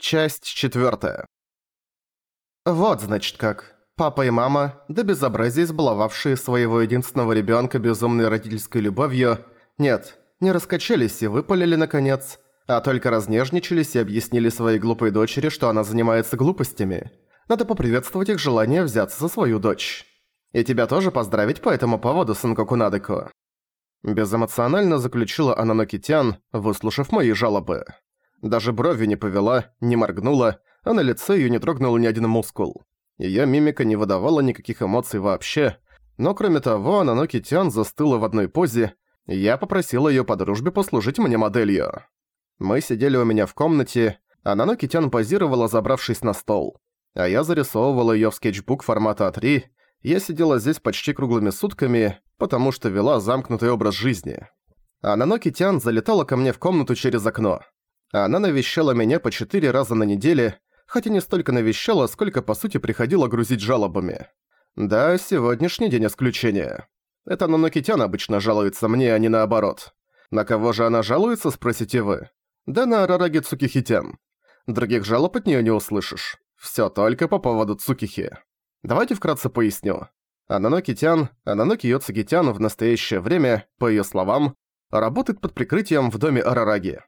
Часть четвертая. Вот, значит, как. Папа и мама, до безобразия избаловавшие своего единственного ребенка безумной родительской любовью, нет, не раскачались и выпалили наконец, а только разнежничались и объяснили своей глупой дочери, что она занимается глупостями. Надо поприветствовать их желание взяться за свою дочь. И тебя тоже поздравить по этому поводу, Сынкоку Надеко. Безэмоционально заключила Ананокитян, выслушав мои жалобы. Даже брови не повела, не моргнула, а на лице её не трогнул ни один мускул. Её мимика не выдавала никаких эмоций вообще, но кроме того, Ананоки Тян застыла в одной позе, и я попросил её по дружбе послужить мне моделью. Мы сидели у меня в комнате, а Наноки Тян позировала, забравшись на стол. А я зарисовывала её в скетчбук формата А3, я сидела здесь почти круглыми сутками, потому что вела замкнутый образ жизни. А Наноки Тян залетала ко мне в комнату через окно. Она навещала меня по четыре раза на неделе, хотя не столько навещала, сколько по сути приходила грузить жалобами. Да, сегодняшний день исключение. Это Нанокитян обычно жалуется мне, а не наоборот. На кого же она жалуется, спросите вы? Да на Арараги Цукихитян. Других жалоб от неё не услышишь. Всё только по поводу Цукихи. Давайте вкратце поясню. Ананокитян, Ананоки Йоцугитян в настоящее время, по её словам, работает под прикрытием в доме Арараги.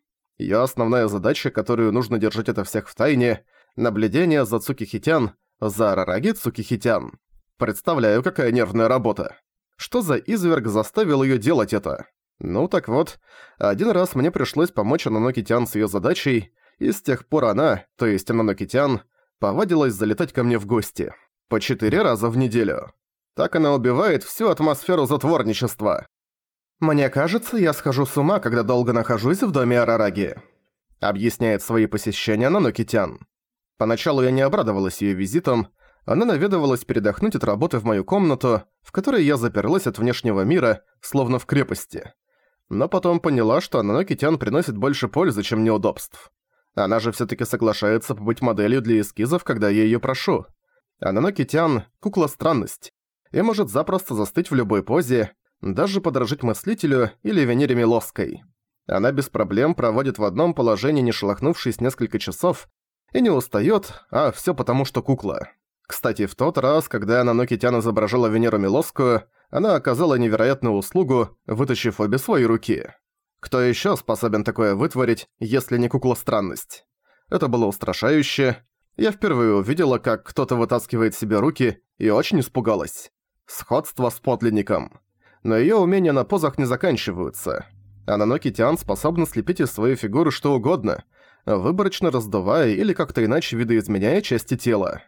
Её основная задача, которую нужно держать это всех в тайне – наблюдение за Цукихитян, за Арараги Цукихитян. Представляю, какая нервная работа. Что за изверг заставил её делать это? Ну так вот, один раз мне пришлось помочь Ананокитян с её задачей, и с тех пор она, то есть Ананокитян, повадилась залетать ко мне в гости. По четыре раза в неделю. Так она убивает всю атмосферу затворничества. «Мне кажется, я схожу с ума, когда долго нахожусь в доме Арараги», объясняет свои посещения Нанокитян. Поначалу я не обрадовалась её визитом, она наведывалась передохнуть от работы в мою комнату, в которой я заперлась от внешнего мира, словно в крепости. Но потом поняла, что Нанокитян приносит больше пользы, чем неудобств. Она же всё-таки соглашается побыть моделью для эскизов, когда я её прошу. А Нанокитян – кукла-странность, и может запросто застыть в любой позе, даже подражать мыслителю или Венере Миловской. Она без проблем проводит в одном положении, не шелохнувшись несколько часов, и не устаёт, а всё потому, что кукла. Кстати, в тот раз, когда она Нокитян изображала Венеру Милосскую, она оказала невероятную услугу, вытащив обе свои руки. Кто ещё способен такое вытворить, если не кукла-странность? Это было устрашающе. Я впервые увидела, как кто-то вытаскивает себе руки, и очень испугалась. Сходство с подлинником но её умения на позах не заканчиваются. Ананоки Тиан способна слепить из своей фигуры что угодно, выборочно раздувая или как-то иначе видоизменяя части тела.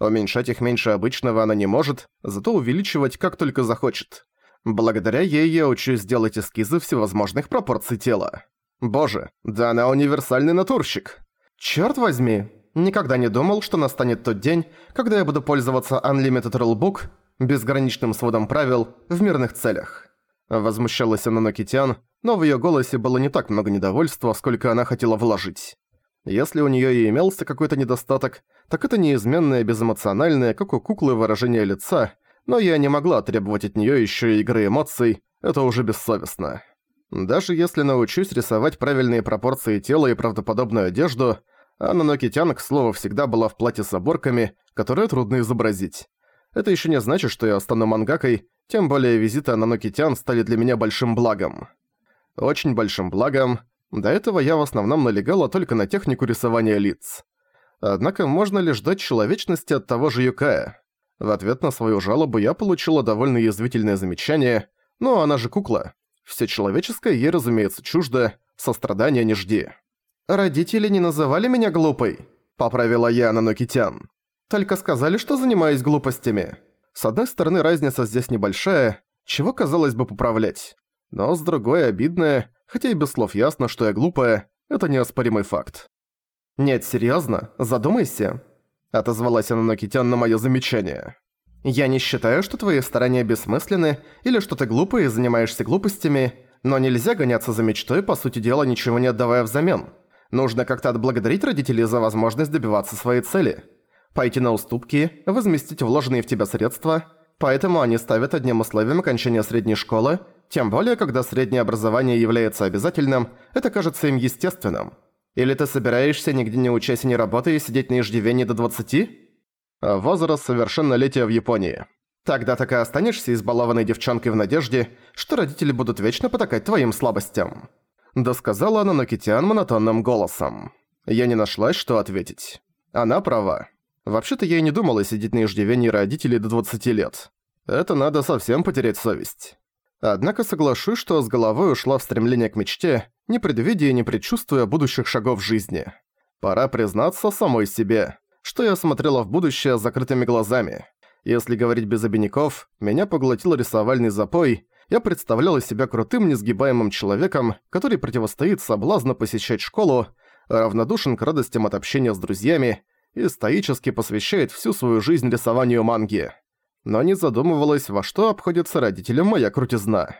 Уменьшать их меньше обычного она не может, зато увеличивать как только захочет. Благодаря ей я учусь делать эскизы всевозможных пропорций тела. Боже, да она универсальный натурщик. Чёрт возьми, никогда не думал, что настанет тот день, когда я буду пользоваться Unlimited Rulebook безграничным сводом правил в мирных целях. Возмущалась она Нокитян, но в её голосе было не так много недовольства, сколько она хотела вложить. Если у неё и имелся какой-то недостаток, так это неизменное безэмоциональное, как у куклы, выражение лица, но я не могла требовать от неё ещё и игры эмоций, это уже бессовестно. Даже если научусь рисовать правильные пропорции тела и правдоподобную одежду, Анна Нокитян, к слову, всегда была в платье с оборками, которые трудно изобразить. Это еще не значит, что я стану мангакой, тем более визиты Ананокитян стали для меня большим благом. Очень большим благом. До этого я в основном налегала только на технику рисования лиц. Однако можно ли ждать человечности от того же Юкая? В ответ на свою жалобу я получила довольно язвительное замечание, но она же кукла. Все человеческое ей, разумеется, чуждо, сострадания не жди. «Родители не называли меня глупой?» – поправила я Ананокитян. Только сказали, что занимаюсь глупостями. С одной стороны, разница здесь небольшая, чего, казалось бы, поправлять. Но с другой, обидная, хотя и без слов ясно, что я глупая, это неоспоримый факт. «Нет, серьёзно, задумайся», — отозвалась она Нокитян на моё замечание. «Я не считаю, что твои старания бессмысленны или что ты глупый и занимаешься глупостями, но нельзя гоняться за мечтой, по сути дела, ничего не отдавая взамен. Нужно как-то отблагодарить родителей за возможность добиваться своей цели пойти на уступки, возместить вложенные в тебя средства, поэтому они ставят одним условием окончания средней школы, тем более, когда среднее образование является обязательным, это кажется им естественным. Или ты собираешься, нигде не учась и не работая, сидеть на иждивении до 20? А возраст совершеннолетия в Японии. Тогда так и останешься избалованной девчонкой в надежде, что родители будут вечно потакать твоим слабостям. Досказала она Нокитян монотонным голосом. Я не нашлась, что ответить. Она права. Вообще-то я и не думала сидеть на иждивении родителей до 20 лет. Это надо совсем потерять совесть. Однако соглашусь, что с головой ушла в стремление к мечте, не предвидя и не предчувствуя будущих шагов жизни. Пора признаться самой себе, что я смотрела в будущее с закрытыми глазами. Если говорить без обиняков, меня поглотил рисовальный запой, я представляла себя крутым несгибаемым человеком, который противостоит соблазну посещать школу, равнодушен к радостям от общения с друзьями и стоически посвящает всю свою жизнь рисованию манги но не задумывалась, во что обходится родителям моя крутизна.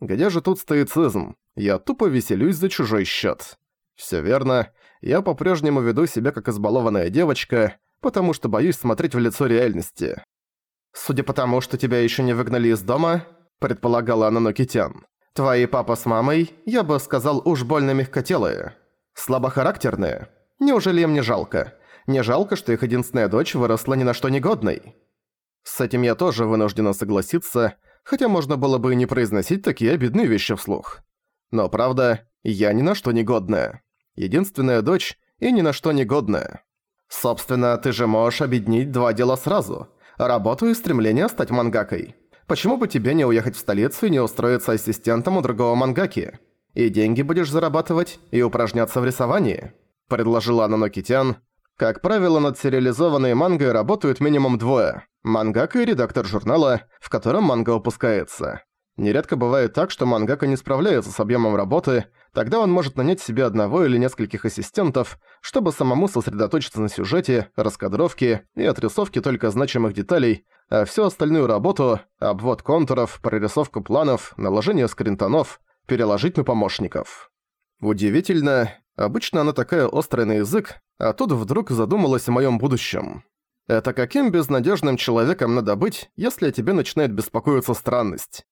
Где же тут стоицизм? Я тупо веселюсь за чужой счет. Все верно, я по-прежнему веду себя как избалованная девочка, потому что боюсь смотреть в лицо реальности. Судя по тому, что тебя еще не выгнали из дома, предполагала она Нокитян, твои папа с мамой, я бы сказал, уж больно мягкотелые. Слабохарактерные. Неужели им не жалко? Не жалко, что их единственная дочь выросла ни на что негодной? С этим я тоже вынуждена согласиться, хотя можно было бы и не произносить такие обидные вещи вслух. Но правда, я ни на что не годная. Единственная дочь и ни на что не годная. Собственно, ты же можешь объединить два дела сразу. Работу и стремление стать мангакой. Почему бы тебе не уехать в столицу и не устроиться ассистентом у другого мангаки? И деньги будешь зарабатывать, и упражняться в рисовании?» Предложила Нанокитян. Как правило, над сериализованной мангой работают минимум двое мангака и редактор журнала, в котором манга выпускается. Нередко бывает так, что мангака не справляется с объемом работы, тогда он может нанять себе одного или нескольких ассистентов, чтобы самому сосредоточиться на сюжете, раскадровке и отрисовке только значимых деталей, а всю остальную работу – обвод контуров, прорисовку планов, наложение скринтонов – переложить на помощников. Удивительно, обычно она такая острая на язык, а тут вдруг задумалась о моем будущем. Это каким безнадежным человеком надо быть, если о тебе начинает беспокоиться странность?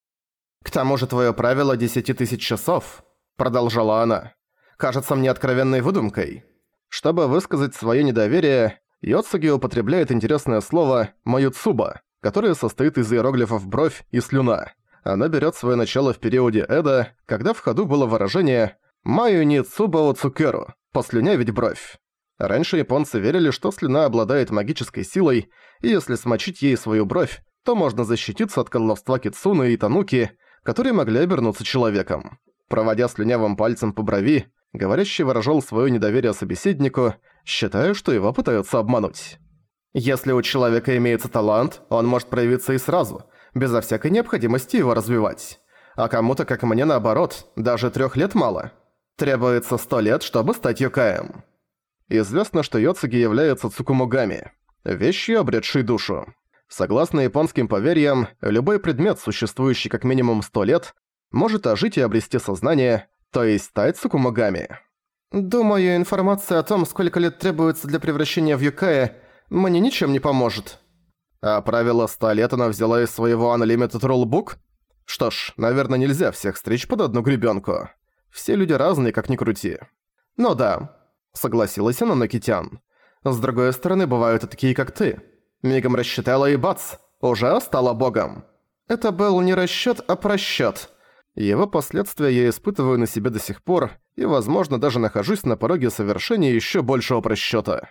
«К тому же твое правило десяти тысяч часов», — продолжала она, — «кажется мне откровенной выдумкой». Чтобы высказать свое недоверие, Йоцуги употребляет интересное слово «маюцуба», которое состоит из иероглифов «бровь» и «слюна». Она берет свое начало в периоде Эда, когда в ходу было выражение «маю ни цуба цукеру» – «послюнявить бровь». Раньше японцы верили, что слюна обладает магической силой, и если смочить ей свою бровь, то можно защититься от колдовства Кицуны и Тануки, которые могли обернуться человеком. Проводя слюнявым пальцем по брови, говорящий выражал свое недоверие собеседнику, считая, что его пытаются обмануть. Если у человека имеется талант, он может проявиться и сразу, безо всякой необходимости его развивать. А кому-то, как мне, наоборот, даже трех лет мало. Требуется сто лет, чтобы стать юкаем. Известно, что Йоцуги является цукумогами, вещью, обретшей душу. Согласно японским поверьям, любой предмет, существующий как минимум сто лет, может ожить и обрести сознание, то есть стать цукумогами. Думаю, информация о том, сколько лет требуется для превращения в Юкая, мне ничем не поможет. А правило 100 лет она взяла из своего Unlimited Rulebook? Что ж, наверное, нельзя всех стричь под одну гребенку. Все люди разные, как ни крути. Ну да, Согласилась она Нокитян. С другой стороны, бывают и такие, как ты. Мигом рассчитала и бац, уже стала богом. Это был не расчёт, а просчёт. Его последствия я испытываю на себе до сих пор, и, возможно, даже нахожусь на пороге совершения ещё большего просчёта.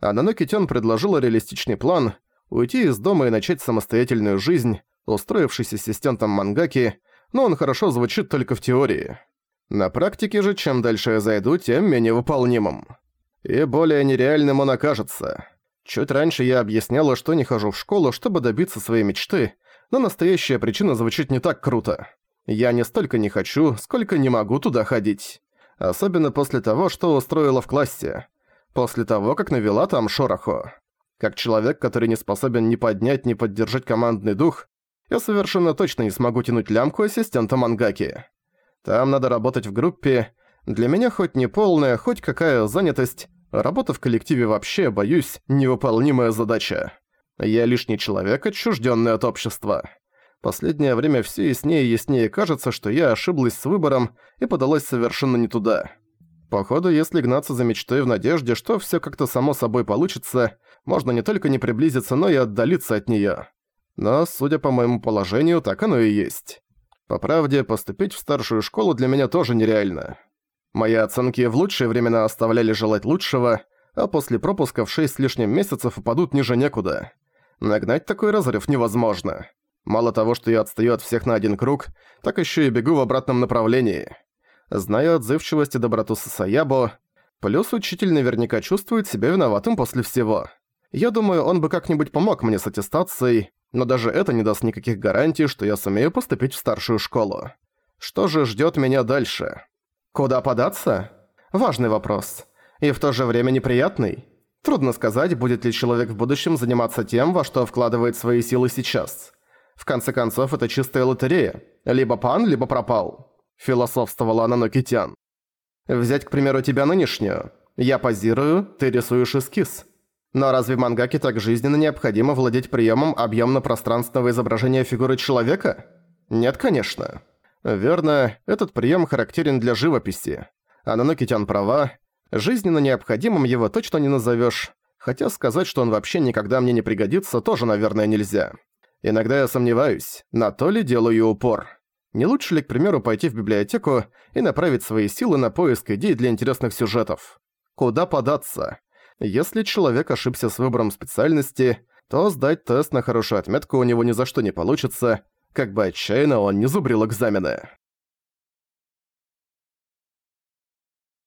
А Нанокитян предложила реалистичный план – уйти из дома и начать самостоятельную жизнь, устроившись ассистентом мангаки, но он хорошо звучит только в теории. На практике же, чем дальше я зайду, тем менее выполнимым. И более нереальным он окажется. Чуть раньше я объясняла, что не хожу в школу, чтобы добиться своей мечты, но настоящая причина звучит не так круто. Я не столько не хочу, сколько не могу туда ходить. Особенно после того, что устроила в классе. После того, как навела там шороху. Как человек, который не способен ни поднять, ни поддержать командный дух, я совершенно точно не смогу тянуть лямку ассистента Мангаки. Там надо работать в группе. Для меня хоть не полная, хоть какая занятость, работа в коллективе вообще, боюсь, невыполнимая задача. Я лишний человек, отчужденный от общества. Последнее время все яснее и яснее кажется, что я ошиблась с выбором и подалась совершенно не туда. Походу, если гнаться за мечтой в надежде, что всё как-то само собой получится, можно не только не приблизиться, но и отдалиться от неё. Но, судя по моему положению, так оно и есть. По правде, поступить в старшую школу для меня тоже нереально. Мои оценки в лучшие времена оставляли желать лучшего, а после пропуска в 6 с лишним месяцев упадут ниже некуда. Нагнать такой разрыв невозможно. Мало того, что я отстаю от всех на один круг, так ещё и бегу в обратном направлении. Зная отзывчивость и доброту Сасаябо, плюс учитель наверняка чувствует себя виноватым после всего. Я думаю, он бы как-нибудь помог мне с аттестацией, но даже это не даст никаких гарантий, что я сумею поступить в старшую школу. Что же ждёт меня дальше? Куда податься? Важный вопрос. И в то же время неприятный. Трудно сказать, будет ли человек в будущем заниматься тем, во что вкладывает свои силы сейчас. В конце концов, это чистая лотерея. Либо пан, либо пропал. Философствовала Ананокитян. Взять, к примеру, тебя нынешнюю. Я позирую, ты рисуешь эскиз. Но разве в мангаке так жизненно необходимо владеть приемом объемно-пространственного изображения фигуры человека? Нет, конечно. Верно, этот прием характерен для живописи. Ананокитян права, жизненно необходимым его точно не назовешь, хотя сказать, что он вообще никогда мне не пригодится, тоже, наверное, нельзя. Иногда я сомневаюсь, на то ли делаю упор. Не лучше ли, к примеру, пойти в библиотеку и направить свои силы на поиск идей для интересных сюжетов? Куда податься? Если человек ошибся с выбором специальности, то сдать тест на хорошую отметку у него ни за что не получится, как бы отчаянно он не зубрил экзамены.